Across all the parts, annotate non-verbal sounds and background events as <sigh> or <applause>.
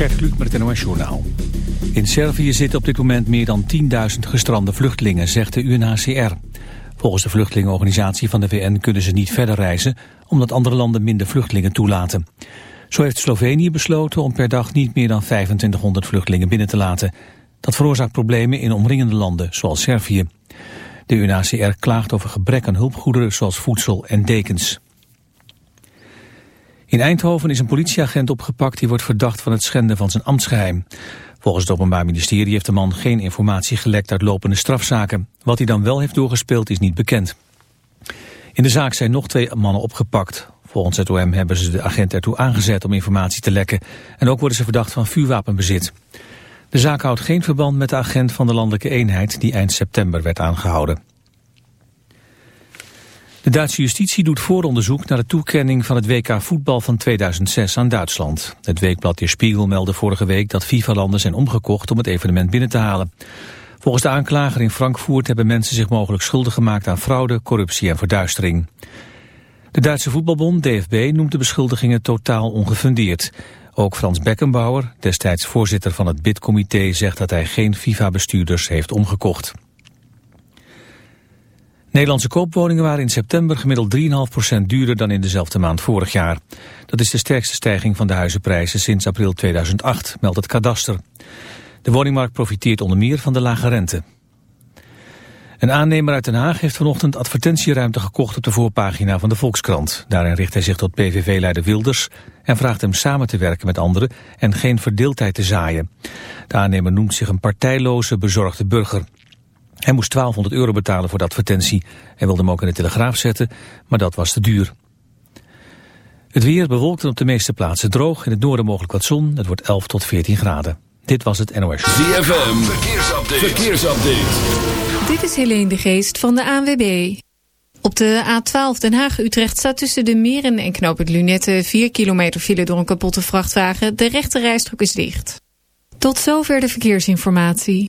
Gert Kluk met het NOS Journaal. In Servië zitten op dit moment meer dan 10.000 gestrande vluchtelingen, zegt de UNHCR. Volgens de vluchtelingenorganisatie van de VN kunnen ze niet verder reizen... omdat andere landen minder vluchtelingen toelaten. Zo heeft Slovenië besloten om per dag niet meer dan 2500 vluchtelingen binnen te laten. Dat veroorzaakt problemen in omringende landen, zoals Servië. De UNHCR klaagt over gebrek aan hulpgoederen zoals voedsel en dekens. In Eindhoven is een politieagent opgepakt die wordt verdacht van het schenden van zijn ambtsgeheim. Volgens het Openbaar Ministerie heeft de man geen informatie gelekt uit lopende strafzaken. Wat hij dan wel heeft doorgespeeld is niet bekend. In de zaak zijn nog twee mannen opgepakt. Volgens het OM hebben ze de agent ertoe aangezet om informatie te lekken. En ook worden ze verdacht van vuurwapenbezit. De zaak houdt geen verband met de agent van de landelijke eenheid die eind september werd aangehouden. De Duitse justitie doet vooronderzoek naar de toekenning van het WK voetbal van 2006 aan Duitsland. Het weekblad De Spiegel meldde vorige week dat FIFA-landen zijn omgekocht om het evenement binnen te halen. Volgens de aanklager in Frankfurt hebben mensen zich mogelijk schuldig gemaakt aan fraude, corruptie en verduistering. De Duitse voetbalbond DFB noemt de beschuldigingen totaal ongefundeerd. Ook Frans Beckenbauer, destijds voorzitter van het bidcomité, zegt dat hij geen FIFA-bestuurders heeft omgekocht. Nederlandse koopwoningen waren in september gemiddeld 3,5% duurder dan in dezelfde maand vorig jaar. Dat is de sterkste stijging van de huizenprijzen sinds april 2008, meldt het kadaster. De woningmarkt profiteert onder meer van de lage rente. Een aannemer uit Den Haag heeft vanochtend advertentieruimte gekocht op de voorpagina van de Volkskrant. Daarin richt hij zich tot PVV-leider Wilders en vraagt hem samen te werken met anderen en geen verdeeldheid te zaaien. De aannemer noemt zich een partijloze, bezorgde burger. Hij moest 1200 euro betalen voor de advertentie. Hij wilde hem ook in de Telegraaf zetten, maar dat was te duur. Het weer bewolkt en op de meeste plaatsen droog. In het noorden mogelijk wat zon. Het wordt 11 tot 14 graden. Dit was het NOS. ZFM, verkeersupdate. verkeersupdate. Dit is Helene de Geest van de ANWB. Op de A12 Den Haag-Utrecht staat tussen de Meren en Knoop het Lunette 4 kilometer file door een kapotte vrachtwagen. De rechte rijstrook is dicht. Tot zover de verkeersinformatie.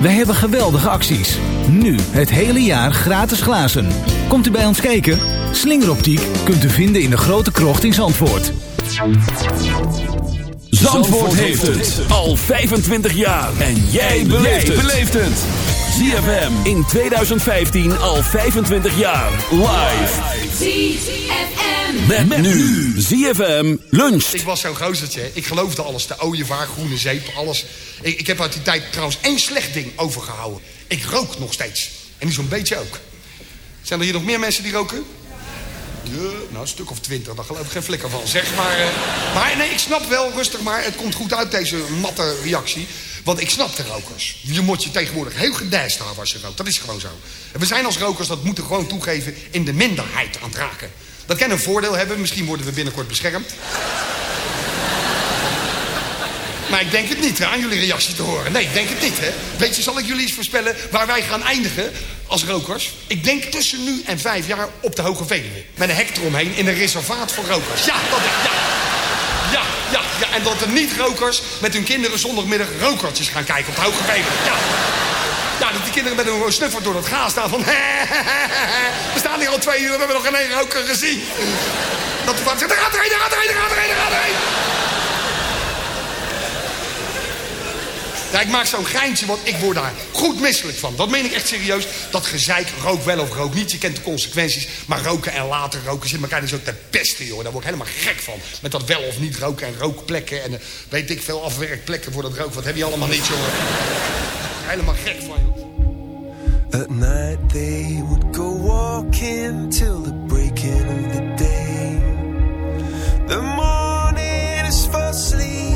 Wij hebben geweldige acties. Nu het hele jaar gratis glazen. Komt u bij ons kijken? Slingeroptiek kunt u vinden in de grote krocht in Zandvoort. Zandvoort heeft het al 25 jaar. En jij beleeft het. ZFM in 2015 al 25 jaar. Live. ZFM. Met, nu. ZFM luncht. Ik was zo'n gozertje. Ik geloofde alles. De ooievaar, groene zeep, alles. Ik, ik heb uit die tijd trouwens één slecht ding overgehouden. Ik rook nog steeds. En nu zo'n beetje ook. Zijn er hier nog meer mensen die roken? Ja, nou, een stuk of twintig, daar geloof ik geen flikker van. Zeg maar. eh, maar nee, ik snap wel, rustig maar. Het komt goed uit, deze matte reactie. Want ik snap de rokers. Je moet je tegenwoordig heel gedijst houden als je rookt. Dat is gewoon zo. En we zijn als rokers, dat moeten gewoon toegeven, in de minderheid aan het raken. Dat kan een voordeel hebben. Misschien worden we binnenkort beschermd. Maar ik denk het niet, hè, aan jullie reactie te horen. Nee, ik denk het niet, hè. Weet je, zal ik jullie eens voorspellen waar wij gaan eindigen als rokers? Ik denk tussen nu en vijf jaar op de Hoge Veluwe. Met een hek eromheen in een reservaat voor rokers. Ja, dat ja. Ja, ja, ja. En dat de niet-rokers met hun kinderen zondagmiddag rokertjes gaan kijken op de Hoge Veluwe. Ja. Ja, dat die kinderen met een snuffer door het gaas staan van... <laughs> We staan hier al twee uur, we hebben nog geen één roker gezien. Dat de vader zegt, er gaat er een, er gaat er een, er gaat er er gaat er. Ja, ik maak zo'n geintje, want ik word daar goed misselijk van. Dat meen ik echt serieus. Dat gezeik, rook wel of rook niet. Je kent de consequenties. Maar roken en later roken zit elkaar dus ook te pesten, joh. Daar word ik helemaal gek van. Met dat wel of niet roken en rookplekken. En eh, weet ik veel afwerkplekken voor dat rook. Wat heb je allemaal niet, jongen. helemaal gek van. At night they would go walking till the breaking of the day. The morning is for sleeping.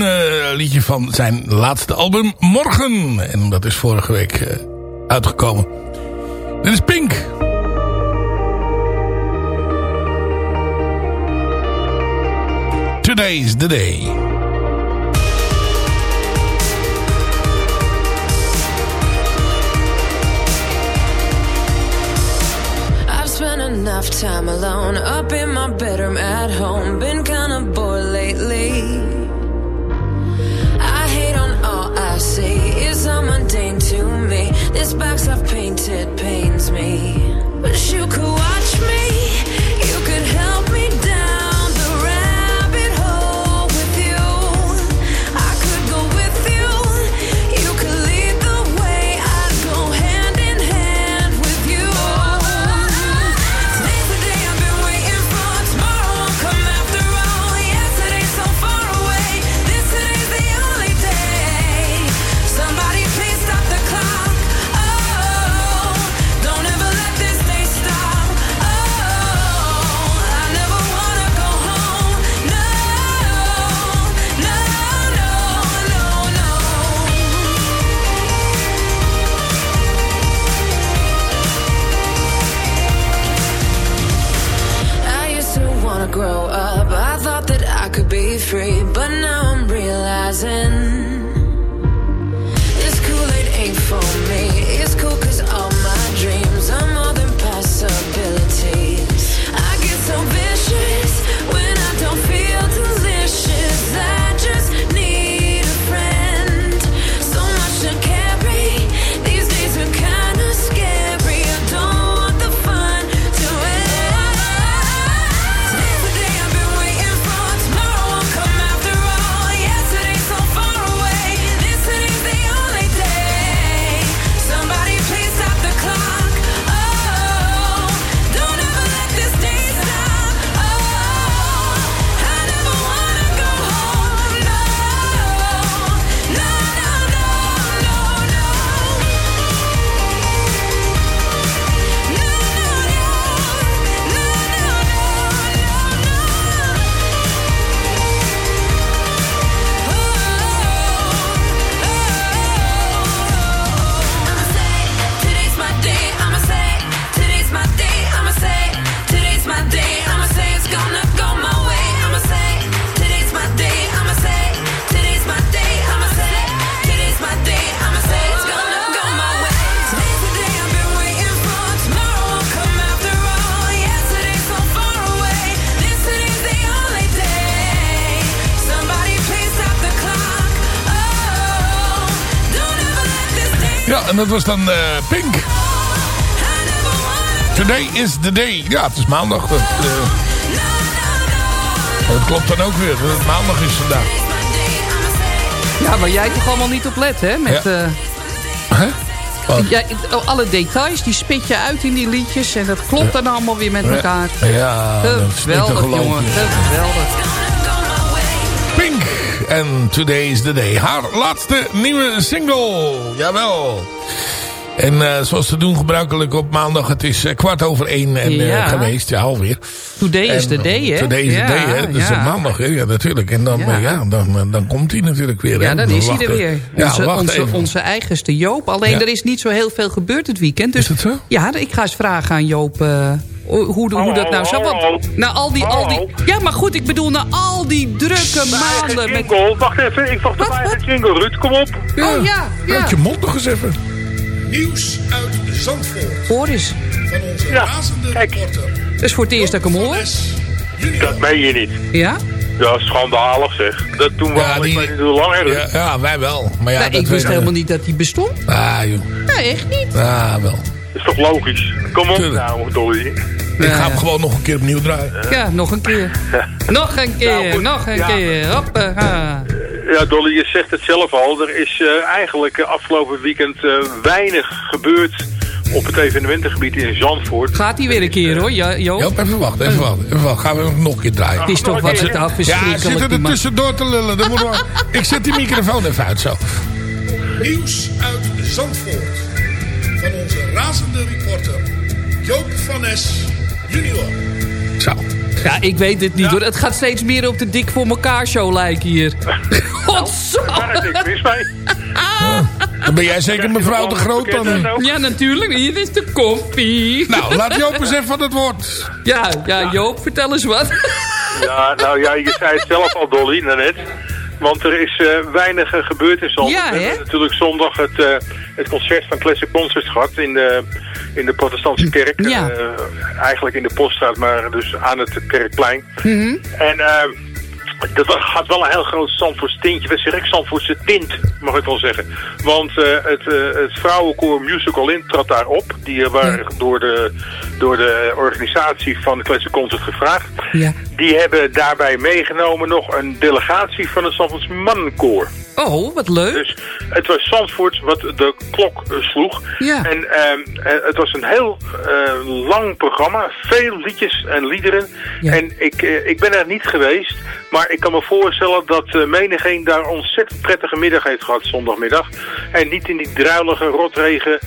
een liedje van zijn laatste album Morgen. En dat is vorige week eh, uitgekomen. Dit is Pink. Today the day. enough time alone up in my bedroom at home been kind of bored lately This box I've painted pains me. Wish you could. Ja, en dat was dan eh, Pink. Today is the day. Ja, het is maandag. Dat, eh, dat klopt dan ook weer. Dat maandag is vandaag. Ja, waar jij toch allemaal niet op let, hè? Met, Ja. eh, ja, oh, alle details, die spit je uit in die liedjes. En dat klopt dan allemaal weer met elkaar. Ja, Geweldig, jongen. Geweldig. En Today is the day. Haar laatste nieuwe single. Jawel. En eh, zoals te doen gebruikelijk op maandag. Het is eh, kwart over één en, eh, geweest. Ja, alweer. Today is the day, hè? Today is ja, the day, hè. Dat is ja. op maandag, hè. Ja, natuurlijk. En dan, Ja. ja. dan, dan komt hij natuurlijk weer. Ja, hè. dan is hij er weer. Ja, Onze, onze, onze eigenste Joop. Alleen er is niet zo heel veel gebeurd het weekend. Dus, Is het zo? Ja, ik ga eens vragen aan Joop hoe, hoe, hoe dat nou zo... Want na al die, al die... Ja, maar goed, ik bedoel, na al die drukke maanden... Met... Jingle, wacht even, ik wacht op mijn eigen jingle. Ruud, kom op. Oh ja, ja. Uit je mond nog eens even. Nieuws uit Zandvoort. Hoor eens. Van onze Ja, kijk. Dat is voor het eerst dat ik hem hoor. Dat meen je niet. Ja? Ja, schandalig zeg. Dat doen we Ja, al, die- ik weet niet hoe lang hè, Ruud. Ja, ja, wij wel. Maar ja, Nou, dat ik wist helemaal niet dat hij bestond. Ah, joh. Nee, echt niet. Ah, wel. Dat is toch logisch? Kom op Tuurlijk. nou, Dolly. Ik ga hem gewoon nog een keer opnieuw draaien. Ja, nog een keer. Nog een keer, Nou, nog een Ja. keer. Hoppa. Ja, Dolly, je zegt het zelf al. Er is eh, eigenlijk eh, afgelopen weekend eh, weinig gebeurd op het evenementengebied in Zandvoort. Gaat hij weer een keer hoor, ja, Joop? Joop, even wachten, even wachten. Even wachten. Gaan we hem nog een keer draaien. Het is toch wat het af Ja, zitten er tussendoor te lullen. Dan moeten we... <laughs> Ik zet die microfoon even uit zo. Nieuws uit Zandvoort. Joop van Es junior. Zo. Ja, ik weet het niet hoor. Het gaat steeds meer op de Dik voor elkaar show lijken hier. <laughs> Godzo. Daar is niks mis mee. <laughs> Dan ben jij zeker mevrouw de Groot dan. Ja, natuurlijk. Hier is de koffie. Nou, laat Joop eens even het woord. Ja, ja, Joop, vertel eens wat. Ja, nou ja, je zei het zelf al, Dolly, daarnet. Want er is eh, weinig eh, gebeurd in Zandvoort. Ja, We hè? hebben natuurlijk zondag het, eh, het concert van Classic Concerts gehad in de, in de protestantse kerk. Ja. Eh, eigenlijk in de Poststraat, maar dus aan het Kerkplein. Mhm. En eh, dat had wel een heel groot Zandvoorts tintje. Wat zeg ik? Zandvoortse tint, mag ik wel zeggen. Want eh, het, het vrouwenkoor Musical In trad daar op. Die waren door, de, door de organisatie van de Classic Concert gevraagd. Ja. Die hebben daarbij meegenomen nog een delegatie van het Zandvoorts mannenkoor. Oh, wat leuk. Dus het was Zandvoort wat de klok eh, sloeg. Ja. En ehm, eh, het was een heel eh, lang programma. Veel liedjes en liederen. Ja. En ik, ik ben er niet geweest. Maar ik kan me voorstellen dat menigeen daar ontzettend prettige middag heeft gehad zondagmiddag. En niet in die druilige rotregen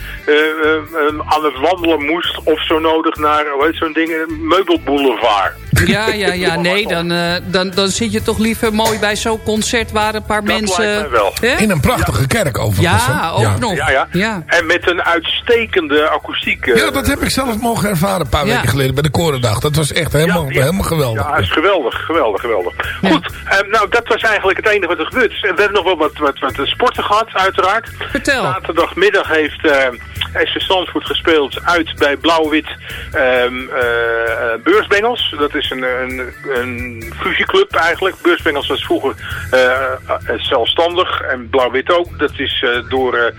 aan het wandelen moest. Of zo nodig naar, hoe heet zo'n ding, meubelboulevard. Ja, ja, ja. <laughs> Nee, dan, eh, dan, dan zit je toch liever mooi bij zo'n concert waar een paar Dat mensen... lijkt mij wel. Hè? In een prachtige kerk overigens. Ja, ook nog. Ja, ja. Ja. En met een uitstekende akoestiek. eh, Ja, dat heb ik zelf mogen ervaren een paar Ja. weken geleden bij de Korendag. Dat was echt helemaal, Ja, ja. helemaal geweldig. Ja, is geweldig, geweldig, geweldig. Goed, eh, nou dat was eigenlijk het enige wat er gebeurd is. En we hebben nog wel wat, wat, wat sporten gehad, uiteraard. Vertel. Zaterdagmiddag heeft eh SV gespeeld uit bij Blauw-Wit ehm, eh, eh, Beursbengels. Dat is een, een, een fusieclub eigenlijk. Beursbengels was vroeger eh, eh, zelfstandig en Blauw-Wit ook. Dat is eh, door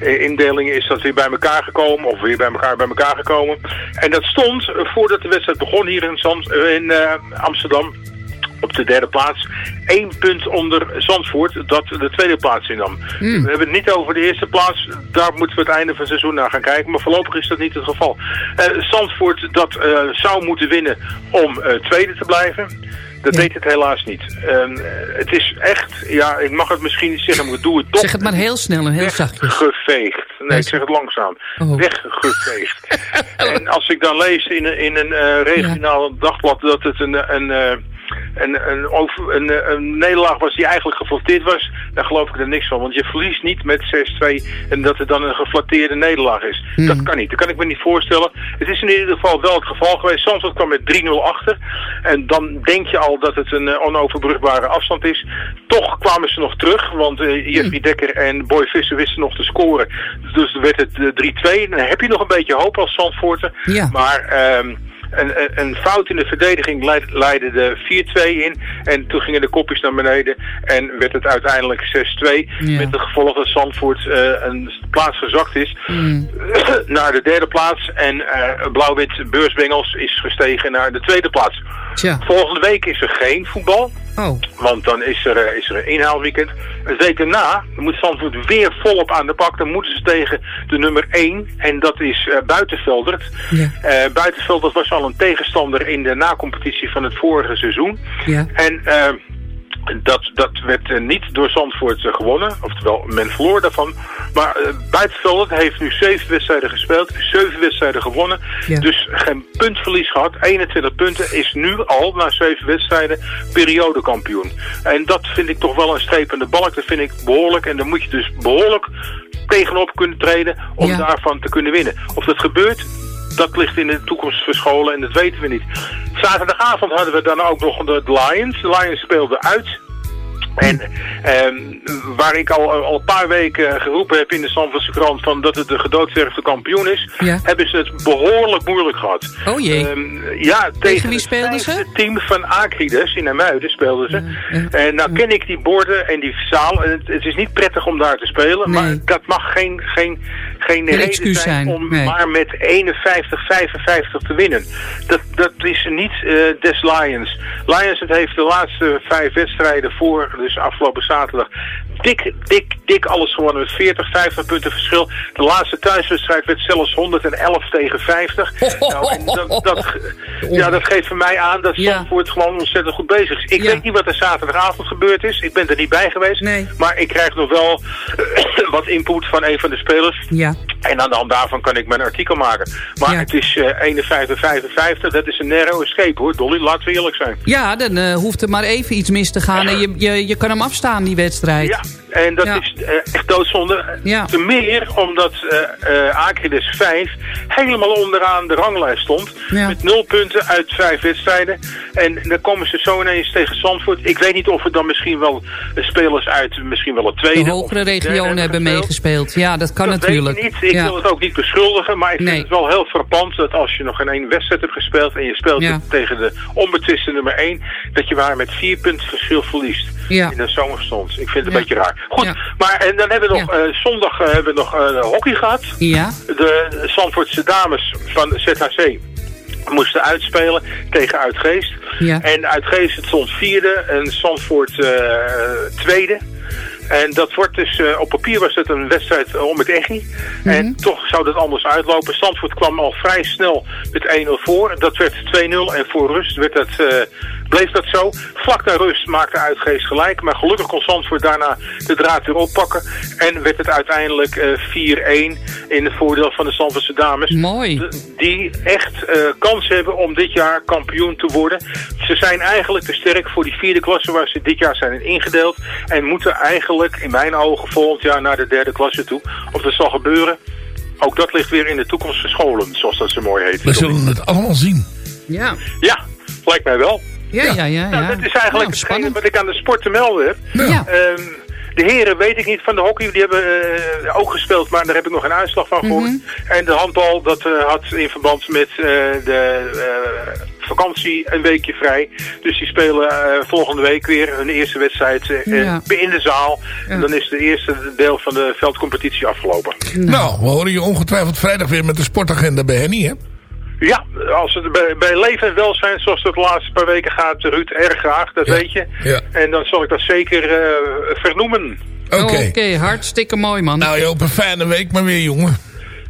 indelingen is dat weer bij elkaar gekomen. Of weer bij elkaar bij elkaar gekomen. En dat stond voordat de wedstrijd begon hier in, Zand, in Amsterdam op de derde plaats. Eén punt onder Zandvoort, dat de tweede plaats innam. Hmm. We hebben het niet over de eerste plaats. Daar moeten we het einde van het seizoen naar gaan kijken. Maar voorlopig is dat niet het geval. Eh, Zandvoort dat eh, zou moeten winnen om eh, tweede te blijven. Dat deed het helaas niet. Ehm, het is echt, ja, ik mag het misschien niet zeggen, maar ik doe het toch. Zeg het maar heel snel en heel zachtjes. Weggeveegd. Nee, ik zeg het langzaam. Oh. Weggeveegd. <laughs> en als ik dan lees in een, in een regionaal dagblad dat het een, een, een, een, over, een, eh, een nederlaag was die eigenlijk geflatteerd was, dan geloof ik er niks van. Want je verliest niet met 6-2 en dat het dan een geflatteerde nederlaag is. Dat kan niet. Dat kan ik me niet voorstellen. Het is in ieder geval wel het geval geweest. Zandvoort kwam met 3-0 achter. En dan denk je al dat het een eh, onoverbrugbare afstand is. Toch kwamen ze nog terug, want eh Jeffrey Dekker en Boy Visser wisten nog te scoren. Dus werd het eh, 3-2. Dan heb je nog een beetje hoop als Zandvoorter. Ja. Maar ehm, een, fout in de verdediging leid- leidde de 4-2 in. En toen gingen de kopjes naar beneden en werd het uiteindelijk 6-2. Ja. Met het gevolg dat Zandvoort eh, een plaats gezakt is Mm. <clears throat> naar de derde plaats. En eh, Blauw-Wit Beursbengels is gestegen naar de tweede plaats. Tja. Volgende week is er geen voetbal. Oh. Want dan is er, eh, is er een inhaalweekend. Een week daarna moet Zandvoort weer volop aan de bak. Dan moeten ze tegen de nummer 1. En dat is eh Buitenveldert. Ja. Eh, Buitenveldert was al een tegenstander in de nacompetitie van het vorige seizoen. Ja. En eh, dat, dat werd eh, niet door Zandvoort eh, gewonnen. Oftewel, men verloor daarvan. Maar uh, Buitenveldert heeft nu zeven wedstrijden gespeeld. Zeven wedstrijden gewonnen. Ja. Dus geen puntverlies gehad. 21 punten is nu al, na zeven wedstrijden, periodekampioen. En dat vind ik toch wel een strepende balk. Dat vind ik behoorlijk. En dan moet je dus behoorlijk tegenop kunnen treden om Ja. daarvan te kunnen winnen. Of dat gebeurt, dat ligt in de toekomst verscholen en dat weten we niet. Zaterdagavond hadden we dan ook nog de Lions. De Lions speelden uit. En ehm, waar ik al, al een paar weken geroepen heb in de Zandvoortse krant van dat het de gedoodverfde kampioen is, Ja. hebben ze het behoorlijk moeilijk gehad. Oh jee. Ehm, ja, tegen, wie het speelden ze? vijfde team van Acrides in Amuiden speelden ze. En nou ken ik die borden en die zaal. Het, het is niet prettig om daar te spelen, maar dat mag geen, geen, geen reden zijn, om nee. maar met 51, 55 te winnen. Dat, dat is niet eh, des Lions. Lions het heeft de laatste vijf wedstrijden voor, dus afgelopen zaterdag, dik, dik, dik alles gewonnen met 40, 50 punten verschil. De laatste thuiswedstrijd werd zelfs 111 tegen 50. <laughs> Nou, en dat, dat, <laughs> ja, dat geeft voor mij aan dat Ja. Zandvoort gewoon ontzettend goed bezig is. Ik Ja. weet niet wat er zaterdagavond gebeurd is. Ik ben er niet bij geweest. Nee. Maar ik krijg nog wel <coughs> wat input van een van de spelers. Ja. En aan de hand daarvan kan ik mijn artikel maken. Maar Ja. het is eh 51, 55. Dat is een narrow escape hoor, Dolly. Laten we eerlijk zijn. Ja, dan eh, hoeft er maar even iets mis te gaan. En je, je, je kan hem afstaan, die wedstrijd. Ja, en dat Ja. is eh, echt doodzonde. Ja. Te meer omdat eh Acrides 5 helemaal onderaan de ranglijst stond. Ja. Met nul punten uit vijf wedstrijden. En dan komen ze zo ineens tegen Zandvoort. Ik weet niet of het dan misschien wel eh, spelers uit misschien wel het tweede... De hogere regionen hebben gespeeld. meegespeeld. Ja, dat kan dat natuurlijk. weet ik niet. Ik wil het ook niet beschuldigen, maar ik vind Nee. het wel heel frappant dat als je nog in één wedstrijd hebt gespeeld en je speelt tegen de onbetwiste nummer 1, dat je maar met vier punten verschil verliest Ja. in de zomerstond. Ik vind het een beetje raar. Goed, maar en dan hebben we nog, eh, zondag eh, hebben we nog eh, hockey gehad. Ja. De Zandvoortse dames van ZHC moesten uitspelen tegen Uitgeest. Ja. En Uitgeest het stond vierde en Zandvoort tweede. En dat wordt dus, op papier was het een wedstrijd om het echi. En toch zou dat anders uitlopen. Zandvoort kwam al vrij snel met 1-0 voor. Dat werd 2-0 en voor rust werd dat, bleef dat zo. Vlak na rust maakte Uitgeest gelijk. Maar gelukkig kon Zandvoort daarna de draad weer oppakken. En werd het uiteindelijk eh, 4-1 in het voordeel van de Zandvoortse dames. Mooi. Die echt eh, kans hebben om dit jaar kampioen te worden. Ze zijn eigenlijk te sterk voor die vierde klasse waar ze dit jaar zijn ingedeeld. En moeten eigenlijk in mijn ogen volgend jaar naar de derde klasse toe. Of dat zal gebeuren, ook dat ligt weer in de toekomst verscholen, zoals dat zo mooi heet. We zullen het allemaal zien. Ja. Ja, lijkt mij wel. Ja, ja, ja. ja. Nou, dat is eigenlijk Nou, hetgene spannend. wat ik aan de sport te melden heb. Ja. Ehm, de heren weet ik niet van de hockey. Die hebben eh, ook gespeeld, maar daar heb ik nog geen uitslag van gehoord. Mhm. En de handbal, dat eh, had in verband met eh, de eh, vakantie een weekje vrij. Dus die spelen volgende week weer hun eerste wedstrijd Ja. in de zaal. Ja. En dan is de eerste deel van de veldcompetitie afgelopen. Nou, we horen je ongetwijfeld vrijdag weer met de sportagenda bij Henny, hè? Ja, als het bij, bij leven en welzijn, zoals het de laatste paar weken gaat, Ruud, erg graag, dat Ja. weet je. Ja. En dan zal ik dat zeker eh, vernoemen. Oké. Oké, hartstikke mooi, man. Nou Joop, een fijne week maar weer, jongen.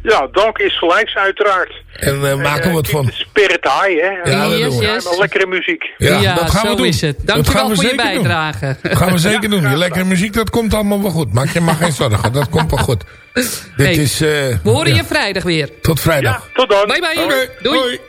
Ja, dank is gelijks uiteraard. En eh maken we Eh, wat keep van. Spirit high, hè. Ja, dat Yes, doen we. yes. Maar lekkere muziek. Ja, dat gaan zo we doen. is het. Dat Dankjewel gaan we voor je zeker doen. bijdrage. Dat gaan we <laughs> zeker doen. Je lekkere muziek, dat komt allemaal wel goed. Maak je maar geen zorgen, dat komt wel goed. Dit Hey, is... eh, We horen ja, je vrijdag weer. Tot vrijdag. Ja, tot dan. Bye bye. Oké, Doei.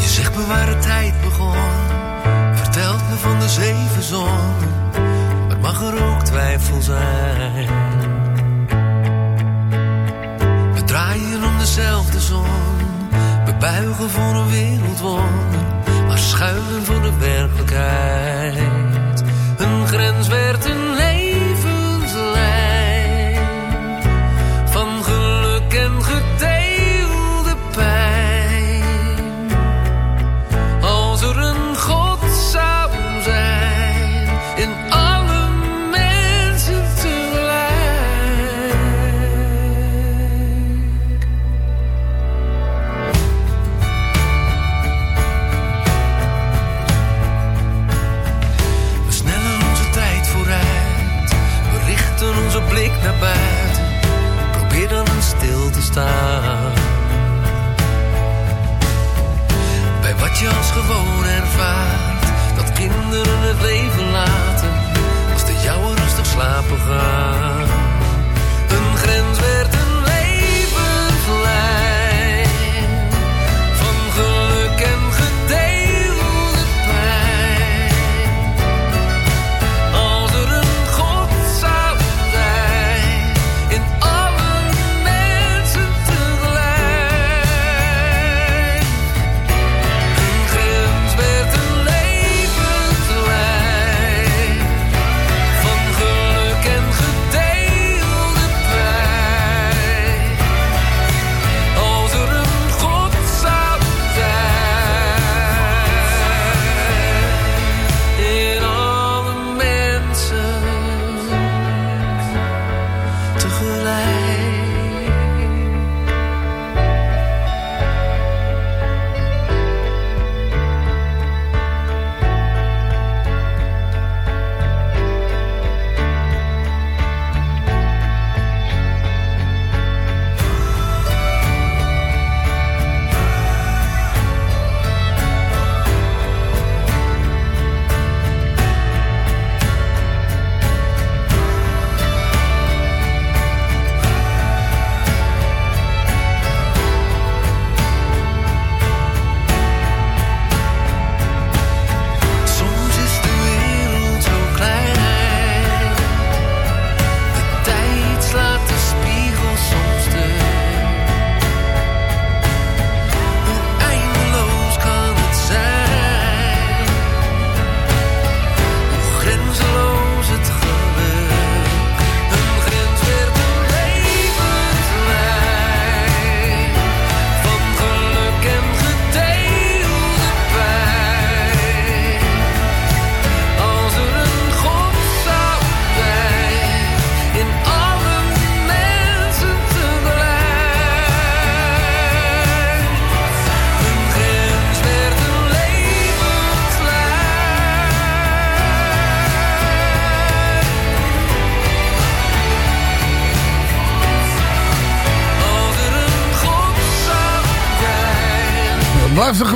Je zegt me waar de tijd begon. Vertelt me van de zeven zonnen. Maar mag er ook twijfel zijn? We buigen voor een wereldwonder. Maar schuilen voor de werkelijkheid.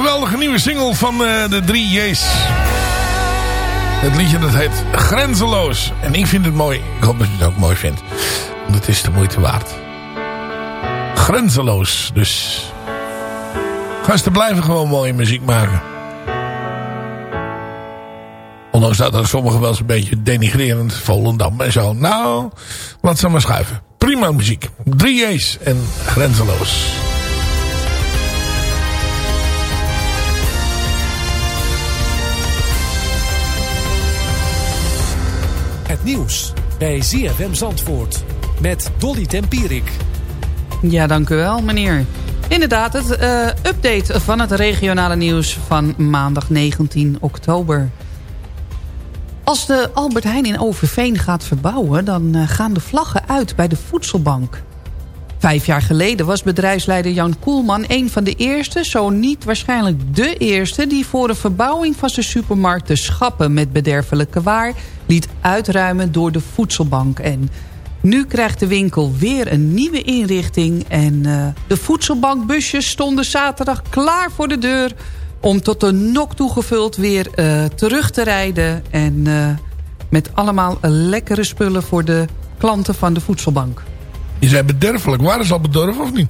Geweldige nieuwe single van eh, de drie J's. Het liedje dat heet Grenzeloos. En ik vind het mooi. Ik hoop dat je het ook mooi vindt. Want het is de moeite waard. Grenzeloos. Dus gasten blijven gewoon mooie muziek maken. Ondanks dat er sommigen wel eens een beetje denigrerend. Volendam en zo. Nou, laat ze maar schuiven. Prima muziek. Drie J's en Grenzeloos. Nieuws bij ZFM Zandvoort met Dolly Tempierik. Ja, dank u wel, meneer. Inderdaad, het eh, update van het regionale nieuws van maandag 19 oktober. Als de Albert Heijn in Overveen gaat verbouwen... dan eh, gaan de vlaggen uit bij de voedselbank. Vijf jaar geleden was bedrijfsleider Jan Koelman... een van de eerste, zo niet waarschijnlijk de eerste... die voor een verbouwing van zijn supermarkt de schappen met bederfelijke waar... liet uitruimen door de voedselbank. En nu krijgt de winkel weer een nieuwe inrichting... en eh, de voedselbankbusjes stonden zaterdag klaar voor de deur... om tot de nok toegevuld weer eh, terug te rijden... en eh, met allemaal lekkere spullen voor de klanten van de voedselbank. Je zei bederfelijk. Waar is al bedorven of niet?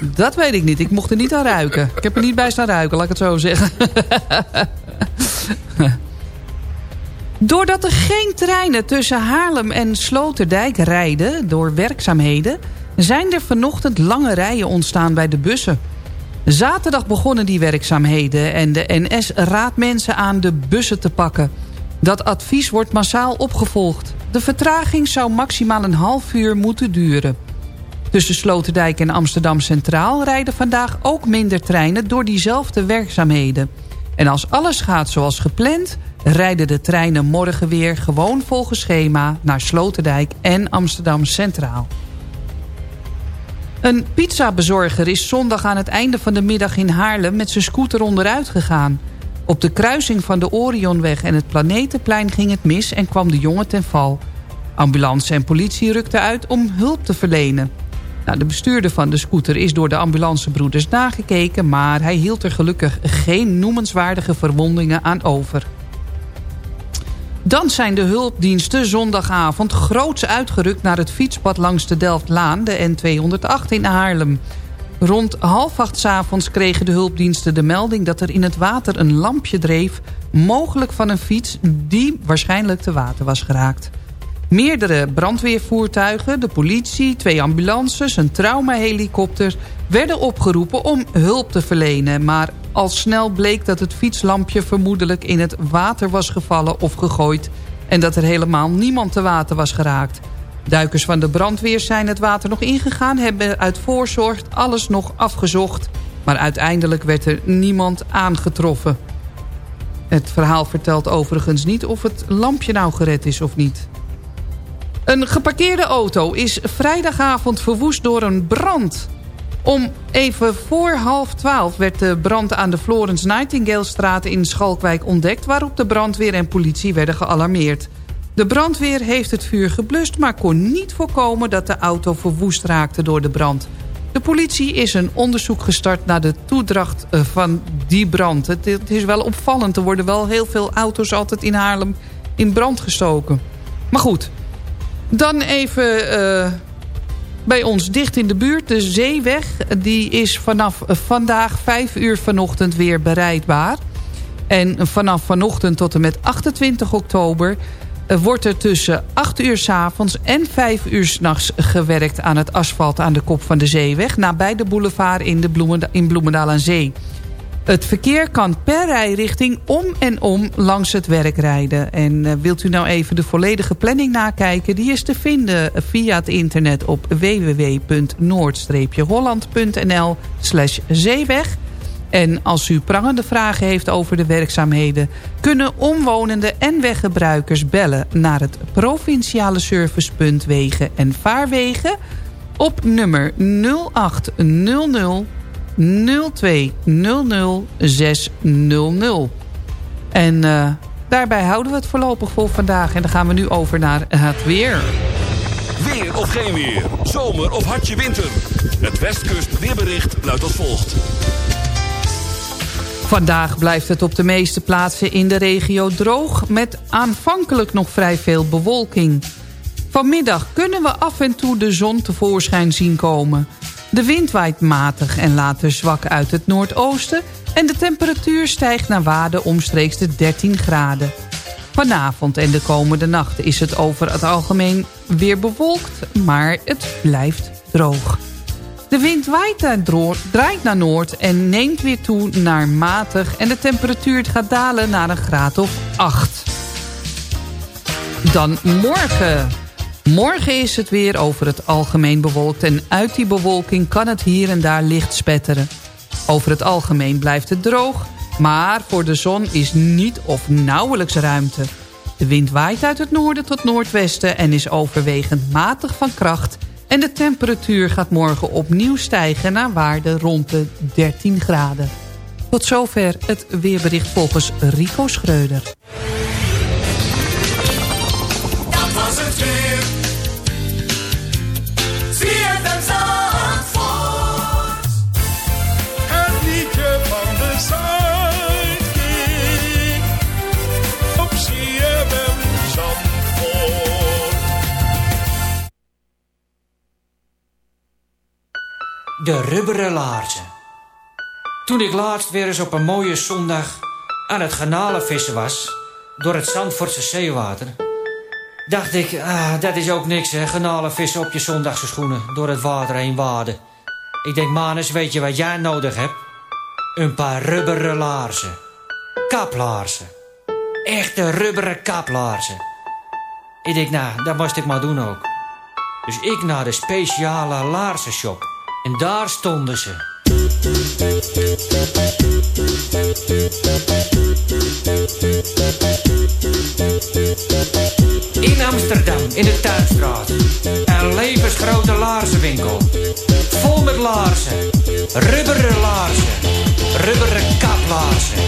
Dat weet ik niet. Ik mocht er niet aan ruiken. Ik heb er niet bij staan ruiken, laat ik het zo zeggen. <laughs> Doordat er geen treinen tussen Haarlem en Sloterdijk rijden door werkzaamheden... zijn er vanochtend lange rijen ontstaan bij de bussen. Zaterdag begonnen die werkzaamheden en de NS raadt mensen aan de bussen te pakken. Dat advies wordt massaal opgevolgd. De vertraging zou maximaal een half uur moeten duren. Tussen Sloterdijk en Amsterdam Centraal rijden vandaag ook minder treinen door diezelfde werkzaamheden. En als alles gaat zoals gepland, rijden de treinen morgen weer gewoon volgens schema naar Sloterdijk en Amsterdam Centraal. Een pizzabezorger is zondag aan het einde van de middag in Haarlem met zijn scooter onderuit gegaan. Op de kruising van de Orionweg en het Planetenplein ging het mis en kwam de jongen ten val. Ambulance en politie rukten uit om hulp te verlenen. Nou, de bestuurder van de scooter is door de ambulancebroeders nagekeken... maar hij hield er gelukkig geen noemenswaardige verwondingen aan over. Dan zijn de hulpdiensten zondagavond groots uitgerukt... naar het fietspad langs de Delftlaan, de N208 in Haarlem. Rond half acht avonds kregen de hulpdiensten de melding... dat er in het water een lampje dreef... mogelijk van een fiets die waarschijnlijk te water was geraakt. Meerdere brandweervoertuigen, de politie, twee ambulances... een traumahelikopter werden opgeroepen om hulp te verlenen... maar al snel bleek dat het fietslampje vermoedelijk in het water was gevallen of gegooid... en dat er helemaal niemand te water was geraakt. Duikers van de brandweer zijn het water nog ingegaan... hebben uit voorzorg alles nog afgezocht... maar uiteindelijk werd er niemand aangetroffen. Het verhaal vertelt overigens niet of het lampje nou gered is of niet. Een geparkeerde auto is vrijdagavond verwoest door een brand. Om even voor half twaalf werd de brand aan de Florence Nightingale-straat in Schalkwijk ontdekt... waarop de brandweer en politie werden gealarmeerd. De brandweer heeft het vuur geblust, maar kon niet voorkomen dat de auto verwoest raakte door de brand. De politie is een onderzoek gestart naar de toedracht eh, van die brand. Het, is wel opvallend, er worden wel heel veel auto's altijd in Haarlem in brand gestoken. Maar goed, dan even uh, bij ons dicht in de buurt. De Zeeweg die is vanaf vandaag 5 uur vanochtend weer bereidbaar. En vanaf vanochtend tot en met 28 oktober... Uh, wordt er tussen 8 uur s avonds en 5 uur s'nachts gewerkt aan het asfalt aan de kop van de Zeeweg... nabij de boulevard in, de Bloemenda in Bloemendaal aan Zee. Het verkeer kan per rijrichting om en om langs het werk rijden. En uh, wilt u nou even de volledige planning nakijken... die is te vinden via het internet op www.noord-holland.nl zeeweg. En als u prangende vragen heeft over de werkzaamheden... kunnen omwonenden en weggebruikers bellen naar het provinciale servicepunt Wegen en Vaarwegen... op nummer 0800 0200 En uh, daarbij houden we het voorlopig voor vandaag. En dan gaan we nu over naar het weer. Weer of geen weer. Zomer of hartje winter. Het Westkust weerbericht luidt als volgt. Vandaag blijft het op de meeste plaatsen in de regio droog... met aanvankelijk nog vrij veel bewolking. Vanmiddag kunnen we af en toe de zon tevoorschijn zien komen... De wind waait matig en later zwak uit het noordoosten... en de temperatuur stijgt naar waarde omstreeks de 13 graden. Vanavond en de komende nacht is het over het algemeen weer bewolkt... maar het blijft droog. De wind waait naar draait naar noord en neemt weer toe naar matig... en de temperatuur gaat dalen naar een graad of 8. Dan morgen... Morgen is het weer over het algemeen bewolkt... en uit die bewolking kan het hier en daar licht spetteren. Over het algemeen blijft het droog... maar voor de zon is niet of nauwelijks ruimte. De wind waait uit het noorden tot noordwesten... en is overwegend matig van kracht... en de temperatuur gaat morgen opnieuw stijgen... naar waarde rond de 13 graden. Tot zover het weerbericht volgens Rico Schreuder. De rubberen laarzen. Toen ik laatst weer eens op een mooie zondag aan het garnalenvissen was... door het Zandvoortse zeewater... dacht ik, ah, dat is ook niks, hè, garnalenvissen op je zondagse schoenen... door het water heen waden. Ik denk, Manus, weet je wat jij nodig hebt? een paar rubberen laarzen. Kaplaarzen. Echte rubberen kaplaarzen. Ik denk, nou, dat moest ik maar doen ook. Dus ik naar de speciale laarzenshop. En daar stonden ze. In Amsterdam, in de Tuinstraat. Een levensgrote laarzenwinkel. Vol met laarzen. Rubberen laarzen. Rubberen kaplaarzen.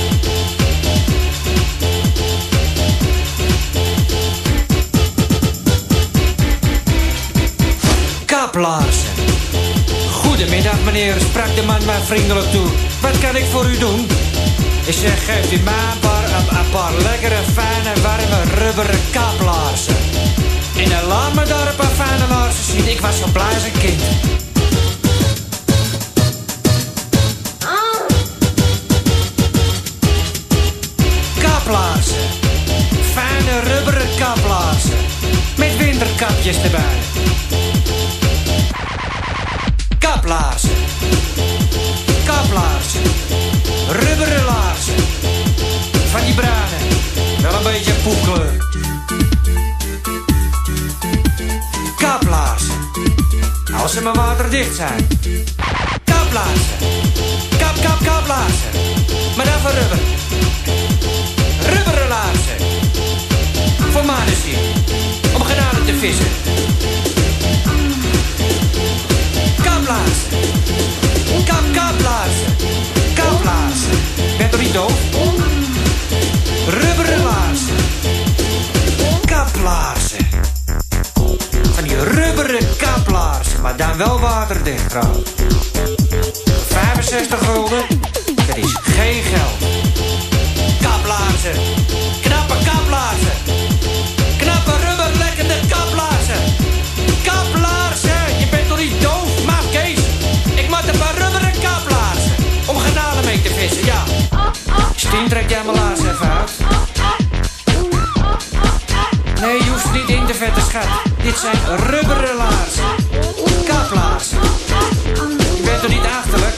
Kaplaarzen. Goedemiddag meneer, sprak de man mij vriendelijk toe. Wat kan ik voor u doen? Ik zeg, geeft u mij een paar, een, een paar lekkere, fijne, warme, rubberen kaplaarzen. En dan laat me een fijne laarzen zien. Ik was zo blij een kind. Kaplaarzen. Fijne rubberen kaplaarzen. Met winterkapjes erbij. Kaplaarzen. Kaplaarzen. Rubberen laarzen. Van die bruine. Wel een beetje poekkleur. Kaplaarzen. Als ze maar waterdicht zijn. Kaplaarzen. Kap, kap, kaplaarzen. Maar dan van rubber. Rubberen laarzen. Voor manenzien. Om genade te vissen. Dan wel waterdicht trouwens. 65 gulden. Dat is geen geld. Kaplaarzen. Knappe kaplaarzen. Knappe rubberlekkende kaplaarzen. Kaplaarzen. Je bent toch niet doof, maar Kees? Ik maak een paar rubberen kaplaarzen. Om genade mee te vissen, ja. Stien, trek jij mijn laars even uit. Nee, je hoeft niet in te vetten, schat. Dit zijn rubberen laarzen. Je bent toch niet achterlijk?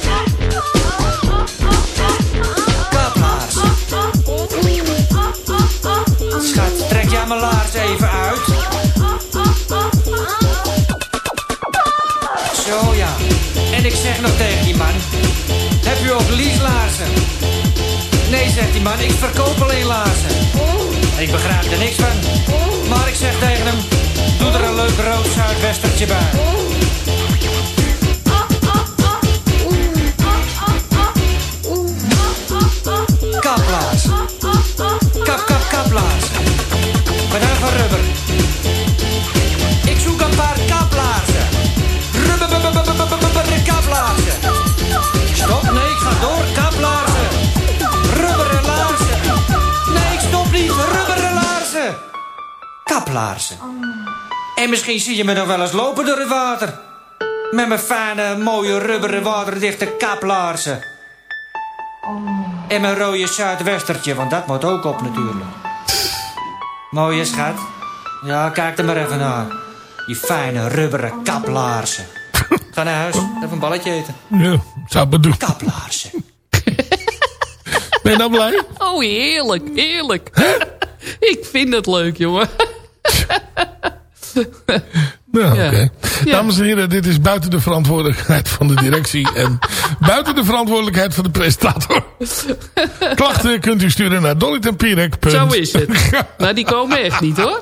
Kaplaarzen. Schat, trek jij mijn laars even uit. Zo ja. En ik zeg nog tegen die man. Heb u ook lieslaarzen? Nee, zegt die man, ik verkoop alleen laarzen. Ik begrijp er niks van. Maar ik zeg tegen hem, doe er een leuk rood zuidwestertje bij. En misschien zie je me nog wel eens lopen door het water. Met mijn fijne, mooie, rubberen, waterdichte kaplaarzen. En mijn rode zuidwestertje, want dat moet ook op natuurlijk. Mooie schat. Ja, kijk er maar even naar. Die fijne, rubberen kaplaarzen. Ga naar huis, even een balletje eten. Ja, zou ik bedoelen. Kaplaarzen. Ben je nou blij? Oh, heerlijk, heerlijk. Ik vind het leuk, jongen. <laughs> Nou, Ja. oké. Ja. Dames en heren, dit is buiten de verantwoordelijkheid van de directie en <laughs> buiten de verantwoordelijkheid van de presentator. <laughs> Klachten kunt u sturen naar dollytempierek. Zo is het. Nou, die komen echt niet, hoor.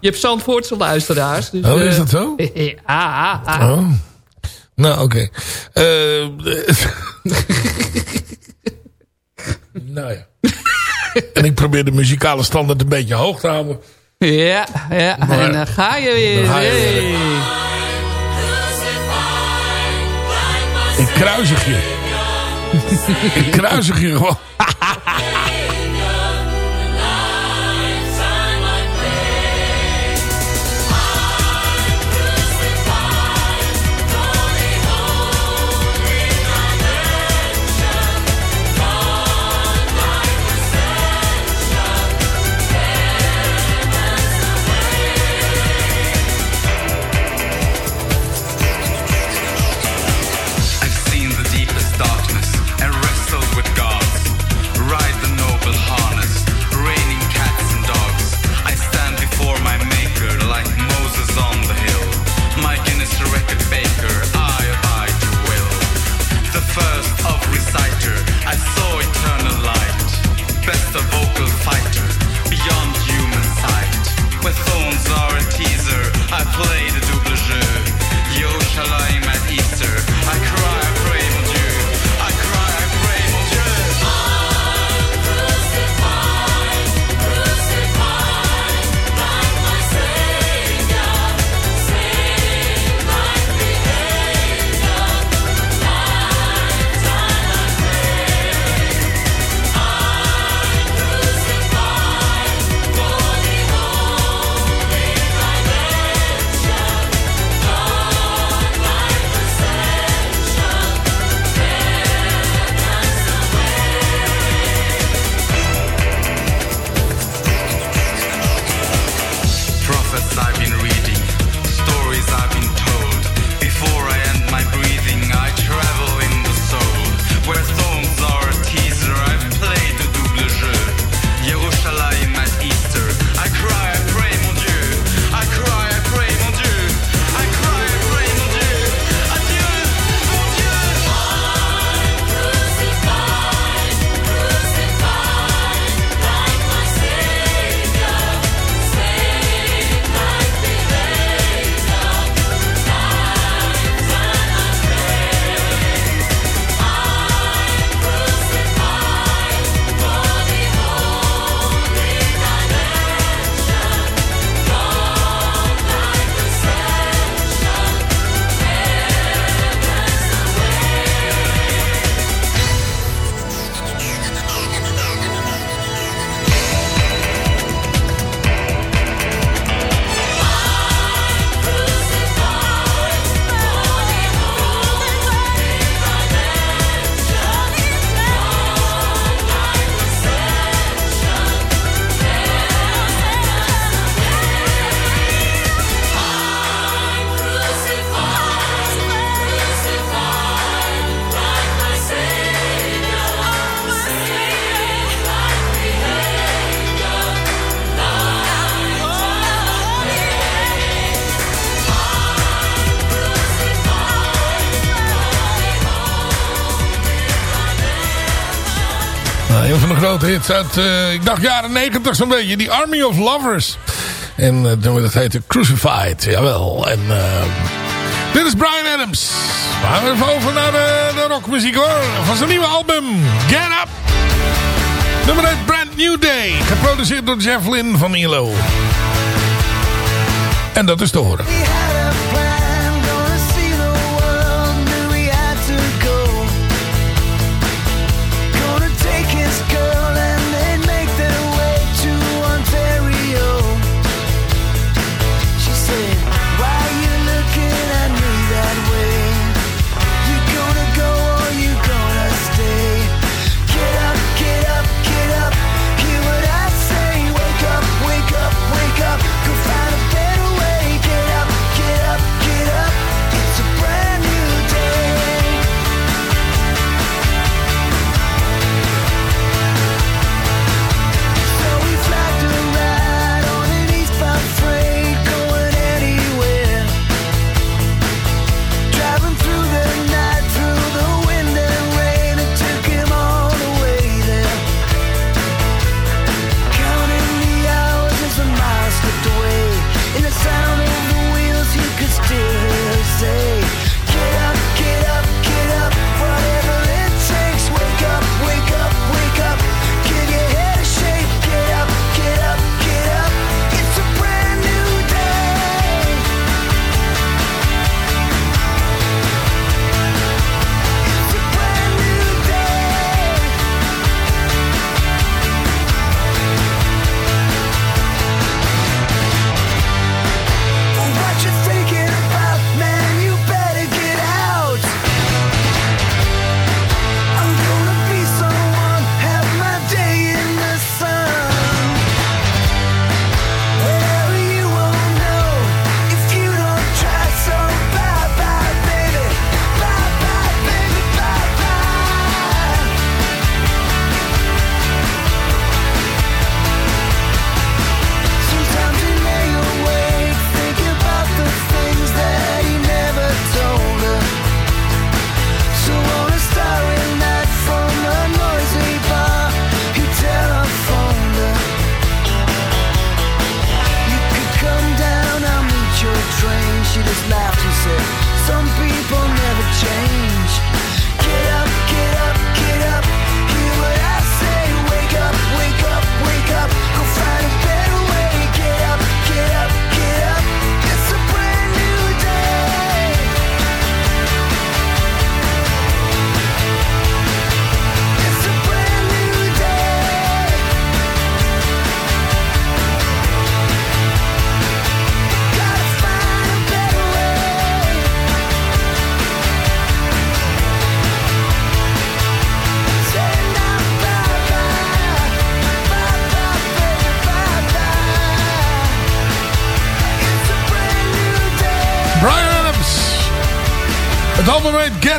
Je hebt Zandvoortse luisteraars. Dus, Oh, is eh, dat zo? ah, ah, ah. Oh. Nou, oké. Eh, nou ja. en ik probeer de muzikale standaard een beetje hoog te houden. Ja, ja. Maar- en dan ga je weer. Ga je weer. Hey. Ik kruisig je. ik kruisig je gewoon. <laughs> hits uit, eh, ik dacht jaren 90 zo'n beetje. Die Army of Lovers. En uh, dat heette Crucified, jawel. En uh, dit is Brian Adams. We gaan even over naar de, rockmuziek hoor. Van zijn nieuwe album, Get Up. Nummer 1, Brand New Day. Geproduceerd door Jeff Lynne van ILO. En dat is te horen.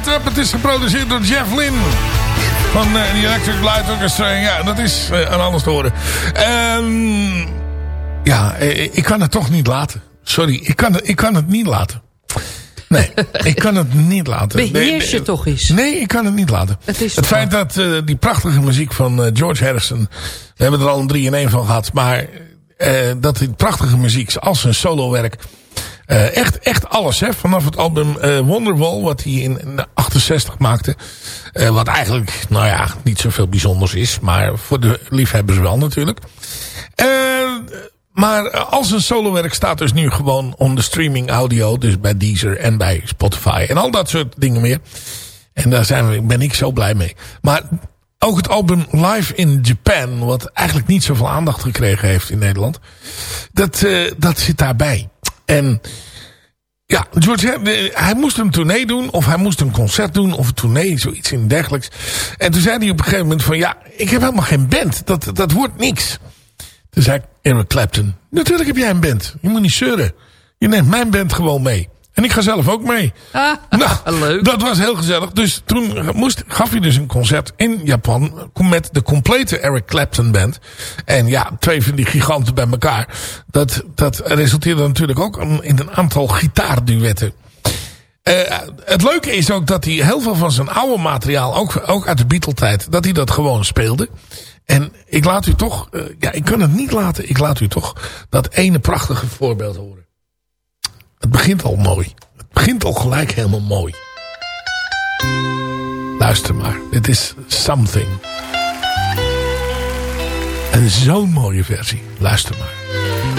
Up. Het is geproduceerd door Jeff Lynne. Van uh, The Electric Light Orchestra. Ja, dat is uh, aan alles te horen. Um, ja, ik kan het toch niet laten. Sorry, ik kan het, ik kan het niet laten. Nee, ik kan het niet laten. Beheers je nee, toch eens? Nee, ik kan het niet laten. Het, is het feit dat uh, die prachtige muziek van uh, George Harrison... We hebben er al een 3 in 1 van gehad. Maar uh, dat die prachtige muziek als een solowerk... Uh, echt, echt alles, hè. Vanaf het album uh, Wonderwall, wat hij in, in 68 maakte. Uh, wat eigenlijk, nou ja, niet zoveel bijzonders is. Maar voor de liefhebbers wel natuurlijk. maar als een solowerk staat dus nu gewoon on de streaming audio. Dus bij Deezer en bij Spotify. En al dat soort dingen meer. En daar zijn we, ben ik zo blij mee. Maar ook het album Live in Japan. Wat eigenlijk niet zoveel aandacht gekregen heeft in Nederland. Dat, dat zit daarbij. En ja, George, hij moest een tournee doen. Of hij moest een concert doen. Of een tournee, zoiets in dergelijks. En toen zei hij op een gegeven moment van... Ja, ik heb helemaal geen band. Dat, dat wordt niks. Toen zei Eric Clapton... Natuurlijk heb jij een band. Je moet niet zeuren. Je neemt mijn band gewoon mee. En ik ga zelf ook mee. Ah, <laughs> nou, <laughs> leuk. Dat was heel gezellig. Dus toen moest, gaf hij dus een concert in Japan. Met de complete Eric Clapton band. En ja, twee van die giganten bij elkaar. Dat, dat resulteerde natuurlijk ook in een aantal gitaarduetten. Uh, het leuke is ook dat hij heel veel van zijn oude materiaal, ook, ook uit de Beatle-tijd, dat hij dat gewoon speelde. En ik laat u toch, eh, ja, ik kan het niet laten. Ik laat u toch dat ene prachtige voorbeeld horen. Het begint al mooi. Het begint al gelijk helemaal mooi. Luister maar. Dit is Something. En zo'n mooie versie. Luister maar.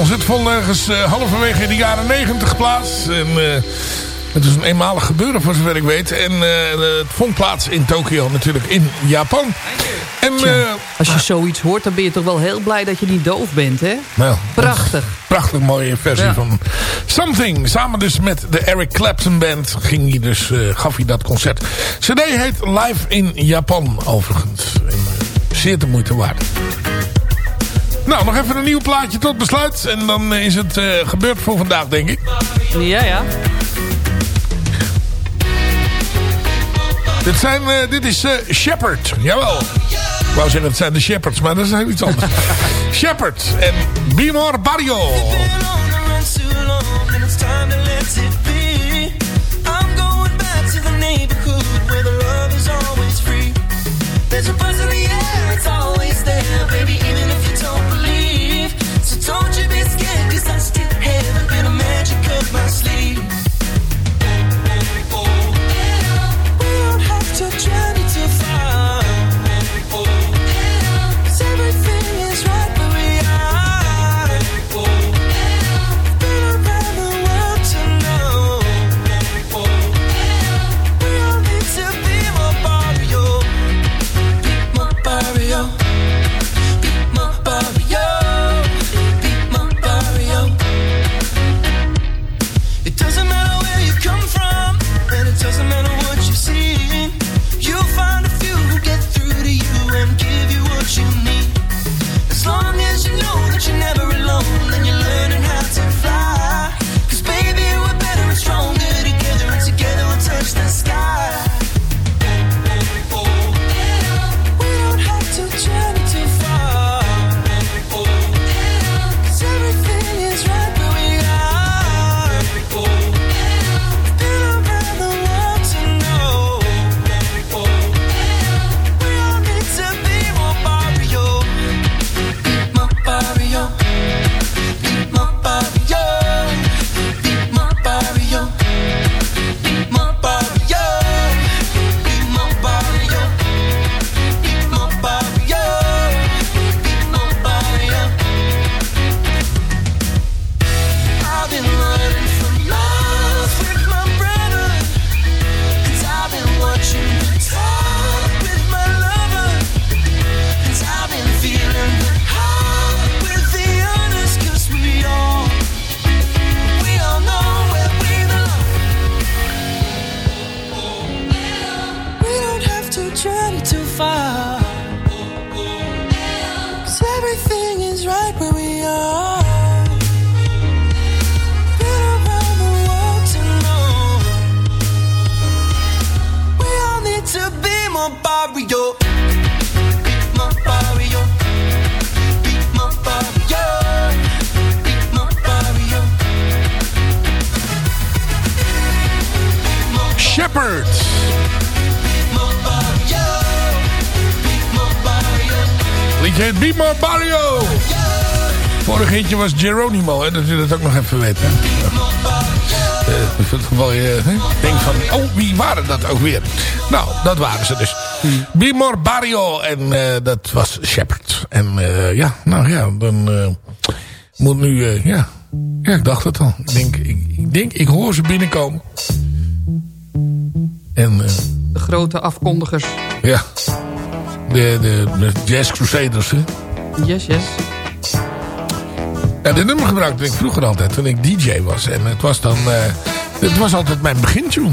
Concert vond ergens eh, halverwege de jaren 90 plaats. En, eh, het is een eenmalig gebeuren voor zover ik weet. En eh, het vond plaats in Tokio natuurlijk in Japan. En, eh, Als je zoiets hoort, dan ben je toch wel heel blij dat je niet doof bent, hè? nou, Prachtig. Prachtig mooie versie Ja. van Something. Samen dus met de Eric Clapton Band ging hij dus, eh, gaf hij dat concert. CD heet Live in Japan overigens. En, eh, zeer de moeite waard. Nou, nog even een nieuw plaatje tot besluit. En dan is het eh, gebeurd voor vandaag, denk ik. Ja, ja. Dit, zijn, eh, dit is eh, Shepherd. Jawel. Ik wou zeggen, het zijn de Shepherds, maar dat is heel iets anders. <laughs> Shepherd en Be More Barrio. too long and it's time to let it be. I'm going back to the neighborhood where the love is always free. There's a buzz in the air, matter where you come from, and it doesn't matter what you've seen. Liedje heet Be More Barrio. Vorig eentje was Geronimo, hè, dat u dat ook nog even weet. Eh, ik vind het wel, je denkt van, oh, wie waren dat ook weer? Nou, dat waren ze dus. Be More Barrio en eh, dat was Shepard. En eh, ja, nou ja, dan eh, moet nu, eh, ja, ja, ik dacht het al. Ik denk, ik, ik denk, ik hoor ze binnenkomen. En eh, De grote afkondigers. ja, de, de, de Jazz Crusaders, hè. Yes, yes. Ja, dit nummer gebruikte ik vroeger altijd toen ik DJ was. En het was dan... eh, het was altijd mijn begintune.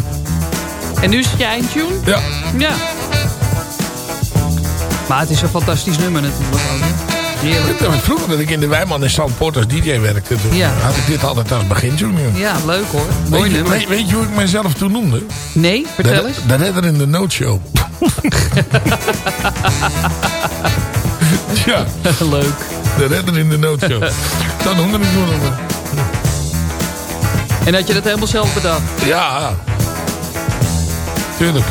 En nu is het je eindtune? Ja. Ja. Maar het is een fantastisch nummer natuurlijk ook. hè. Heerlijk. Vroeger dat ik in de Wijman in Zandpoort als DJ werkte... Toen Ja. had ik dit altijd als begintune. Ja, leuk hoor. Mooi Weet je, nummer. weet, weet je hoe ik mezelf toen noemde? Nee, vertel eens. De redder in de noodshow. <laughs> ja. Leuk. De redder in de noodshow. <laughs> Zo noemde ik nog. En had je dat helemaal zelf bedacht? Ja. Tuurlijk.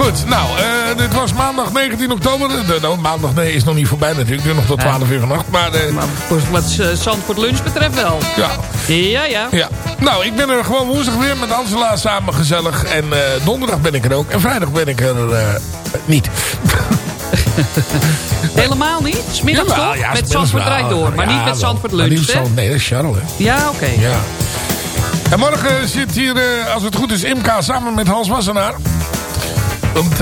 Goed, nou, eh, dit was maandag 19 oktober. De, nou, maandag nee, is nog niet voorbij natuurlijk. Duurt nog tot 12 uur vannacht. Maar, eh, Voor wat uh, Zandvoort Lunch betreft wel. ja. Ja, ja. ja. Nou, ik ben er gewoon woensdag weer met Angela samen gezellig. En eh, donderdag ben ik er ook. En vrijdag ben ik er eh, niet. <laughs> Helemaal niet? Smiddags toch? ja, met Zandvoort rijdt door. Maar niet met. Zandvoort lunch, hè? Nee, dat is Charles, hè? Ja, oké. Ja. En morgen zit hier, eh, als het goed is, Imka samen met Hans Wassenaar. Want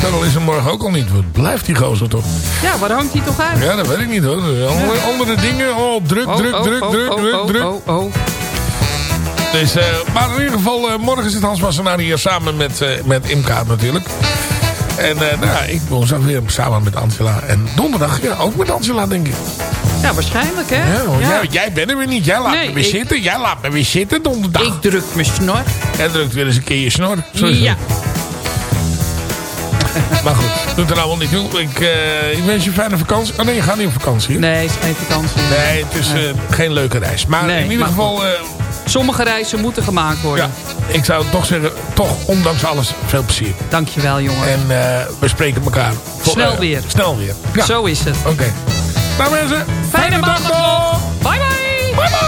Charles is er morgen ook al niet. Wat blijft die gozer toch? Ja, waar hangt hij toch uit? Ja, dat weet ik niet hoor. Andere, andere dingen. Oh, druk, Oh, druk, oh, druk, oh, druk, oh, druk, oh, druk. oh, oh. Dus, eh, maar in ieder geval, eh, morgen zit Hans Wassenaar hier samen met, met Imka natuurlijk. En nou, ja, ik woensdag weer samen met Angela. En donderdag ja, ook met Angela, denk ik. Ja, waarschijnlijk, hè? Ja. Jij, jij bent er weer niet. Jij laat Nee, me weer ik- zitten. Jij laat me weer zitten donderdag. Ik druk mijn snor. Jij drukt weer eens een keer je snor. Zo- Ja. <laughs> Maar goed, doet er allemaal niet toe. Ik, eh, ik wens je een fijne vakantie. Oh nee, je gaat niet op vakantie. hè? Nee, het is geen vakantie. Nee, het is eh, geen leuke reis. Maar Nee, in ieder maar geval, eh, Sommige reizen moeten gemaakt worden. ja, ik zou toch zeggen, toch ondanks alles veel plezier. Dankjewel, jongen. En we spreken elkaar. Snel weer. Snel weer. Ja. Zo is het. Oké. Nou mensen, Fijne dag maandag nog. Bye bye. Bye bye.